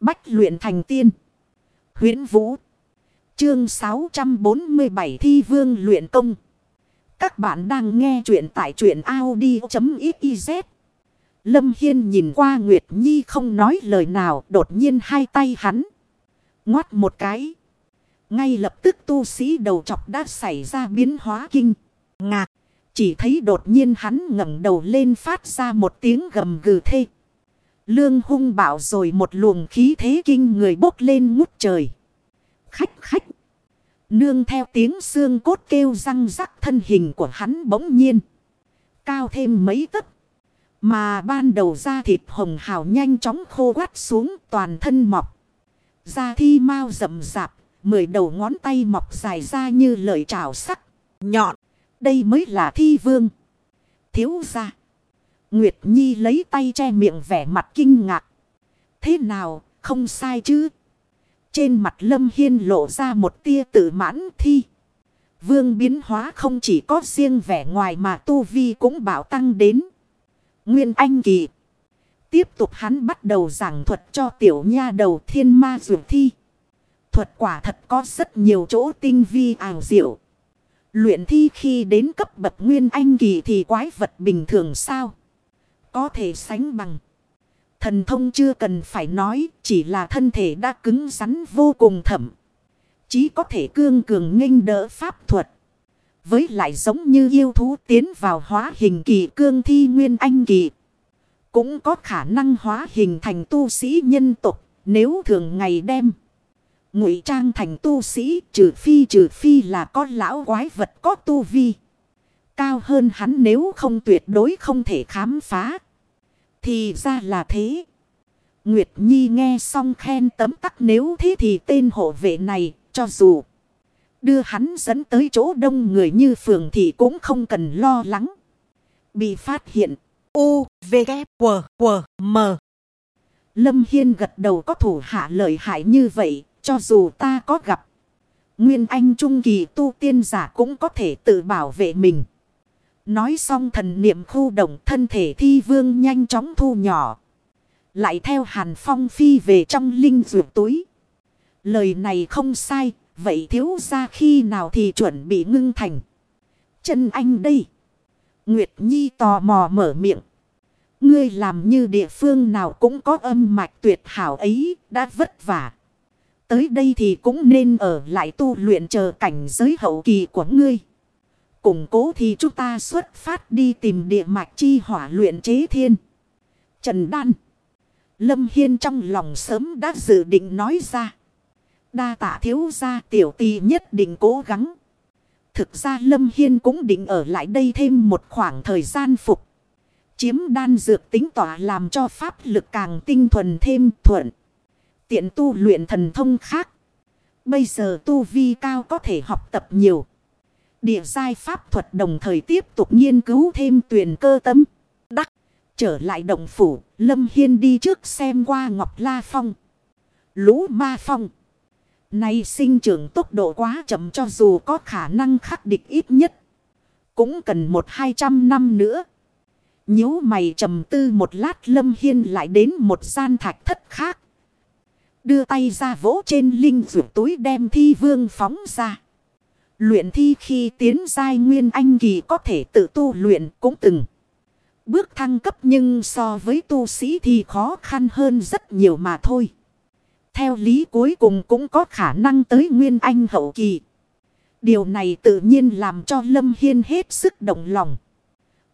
Bách luyện thành tiên. huyễn Vũ. Chương 647 Thi Vương luyện công. Các bạn đang nghe truyện tại truyện Audi.xyz. Lâm Hiên nhìn qua Nguyệt Nhi không nói lời nào. Đột nhiên hai tay hắn. Ngoát một cái. Ngay lập tức tu sĩ đầu chọc đã xảy ra biến hóa kinh. Ngạc. Chỉ thấy đột nhiên hắn ngẩng đầu lên phát ra một tiếng gầm gừ thê. Lương hung bạo rồi một luồng khí thế kinh người bốc lên ngút trời. Khách khách. Nương theo tiếng xương cốt kêu răng rắc thân hình của hắn bỗng nhiên. Cao thêm mấy tấc. Mà ban đầu da thịt hồng hào nhanh chóng khô quát xuống toàn thân mọc. Da thi mau rậm rạp. Mười đầu ngón tay mọc dài ra như lợi trào sắc. Nhọn. Đây mới là thi vương. Thiếu ra. Nguyệt Nhi lấy tay che miệng vẻ mặt kinh ngạc. Thế nào, không sai chứ? Trên mặt Lâm Hiên lộ ra một tia tự mãn thi. Vương biến hóa không chỉ có riêng vẻ ngoài mà Tu Vi cũng bảo tăng đến. Nguyên Anh Kỳ. Tiếp tục hắn bắt đầu giảng thuật cho tiểu nha đầu thiên ma dược thi. Thuật quả thật có rất nhiều chỗ tinh vi ảo diệu. Luyện thi khi đến cấp bậc Nguyên Anh Kỳ thì quái vật bình thường sao? Có thể sánh bằng. Thần thông chưa cần phải nói, chỉ là thân thể đã cứng rắn vô cùng thẩm. Chí có thể cương cường nghênh đỡ pháp thuật. Với lại giống như yêu thú tiến vào hóa hình kỳ cương thi nguyên anh kỳ. Cũng có khả năng hóa hình thành tu sĩ nhân tục nếu thường ngày đem. Ngụy trang thành tu sĩ trừ phi trừ phi là con lão quái vật có tu vi. Cao hơn hắn nếu không tuyệt đối không thể khám phá. Thì ra là thế. Nguyệt Nhi nghe xong khen tấm tắc nếu thế thì tên hộ vệ này cho dù đưa hắn dẫn tới chỗ đông người như phường thì cũng không cần lo lắng. Bị phát hiện. U, V, K, W, W, M. Lâm Hiên gật đầu có thủ hạ lợi hại như vậy cho dù ta có gặp. Nguyên Anh Trung Kỳ tu tiên giả cũng có thể tự bảo vệ mình. Nói xong thần niệm khu động thân thể thi vương nhanh chóng thu nhỏ. Lại theo hàn phong phi về trong linh dược túi. Lời này không sai, vậy thiếu ra khi nào thì chuẩn bị ngưng thành. Chân anh đây. Nguyệt Nhi tò mò mở miệng. Ngươi làm như địa phương nào cũng có âm mạch tuyệt hảo ấy, đã vất vả. Tới đây thì cũng nên ở lại tu luyện chờ cảnh giới hậu kỳ của ngươi. Củng cố thì chúng ta xuất phát đi tìm địa mạch chi hỏa luyện chế thiên. Trần Đan. Lâm Hiên trong lòng sớm đã dự định nói ra. Đa tạ thiếu ra tiểu tì nhất định cố gắng. Thực ra Lâm Hiên cũng định ở lại đây thêm một khoảng thời gian phục. Chiếm đan dược tính tỏa làm cho pháp lực càng tinh thuần thêm thuận. Tiện tu luyện thần thông khác. Bây giờ tu vi cao có thể học tập nhiều. Địa giai pháp thuật đồng thời tiếp tục nghiên cứu thêm tuyển cơ tâm. Đắc. Trở lại động phủ. Lâm Hiên đi trước xem qua Ngọc La Phong. Lũ Ma Phong. Này sinh trưởng tốc độ quá chậm cho dù có khả năng khắc địch ít nhất. Cũng cần một hai trăm năm nữa. Nhếu mày trầm tư một lát Lâm Hiên lại đến một gian thạch thất khác. Đưa tay ra vỗ trên linh rượu túi đem thi vương phóng ra. Luyện thi khi tiến giai nguyên anh kỳ có thể tự tu luyện cũng từng. Bước thăng cấp nhưng so với tu sĩ thì khó khăn hơn rất nhiều mà thôi. Theo lý cuối cùng cũng có khả năng tới nguyên anh hậu kỳ. Điều này tự nhiên làm cho Lâm Hiên hết sức động lòng.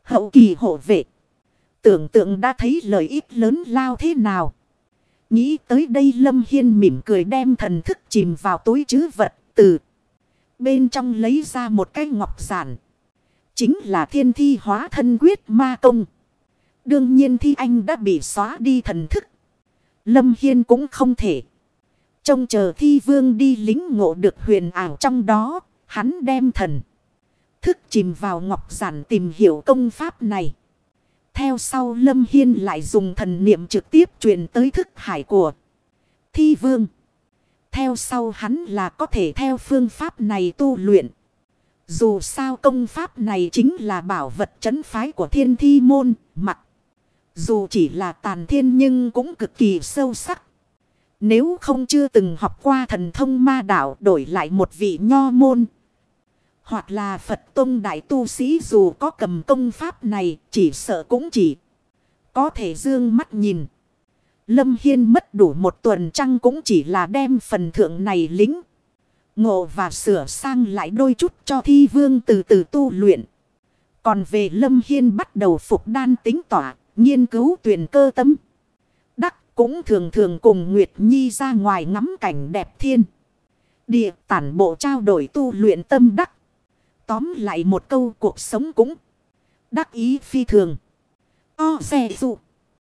Hậu kỳ hộ vệ. Tưởng tượng đã thấy lợi ích lớn lao thế nào. Nghĩ tới đây Lâm Hiên mỉm cười đem thần thức chìm vào túi chứ vật, từ. Bên trong lấy ra một cái ngọc giản. Chính là thiên thi hóa thân quyết ma công. Đương nhiên thi anh đã bị xóa đi thần thức. Lâm Hiên cũng không thể. Trông chờ thi vương đi lính ngộ được huyền ảo trong đó. Hắn đem thần. Thức chìm vào ngọc giản tìm hiểu công pháp này. Theo sau Lâm Hiên lại dùng thần niệm trực tiếp truyền tới thức hải của thi vương. Theo sau hắn là có thể theo phương pháp này tu luyện. Dù sao công pháp này chính là bảo vật chấn phái của thiên thi môn, mặt. Dù chỉ là tàn thiên nhưng cũng cực kỳ sâu sắc. Nếu không chưa từng học qua thần thông ma đạo đổi lại một vị nho môn. Hoặc là Phật Tông Đại Tu Sĩ dù có cầm công pháp này chỉ sợ cũng chỉ có thể dương mắt nhìn. Lâm Hiên mất đủ một tuần trăng cũng chỉ là đem phần thượng này lính. Ngộ và sửa sang lại đôi chút cho thi vương từ từ tu luyện. Còn về Lâm Hiên bắt đầu phục đan tính tỏa, nghiên cứu tuyển cơ tâm. Đắc cũng thường thường cùng Nguyệt Nhi ra ngoài ngắm cảnh đẹp thiên. Địa tản bộ trao đổi tu luyện tâm đắc. Tóm lại một câu cuộc sống cũng đắc ý phi thường. O xe dụng.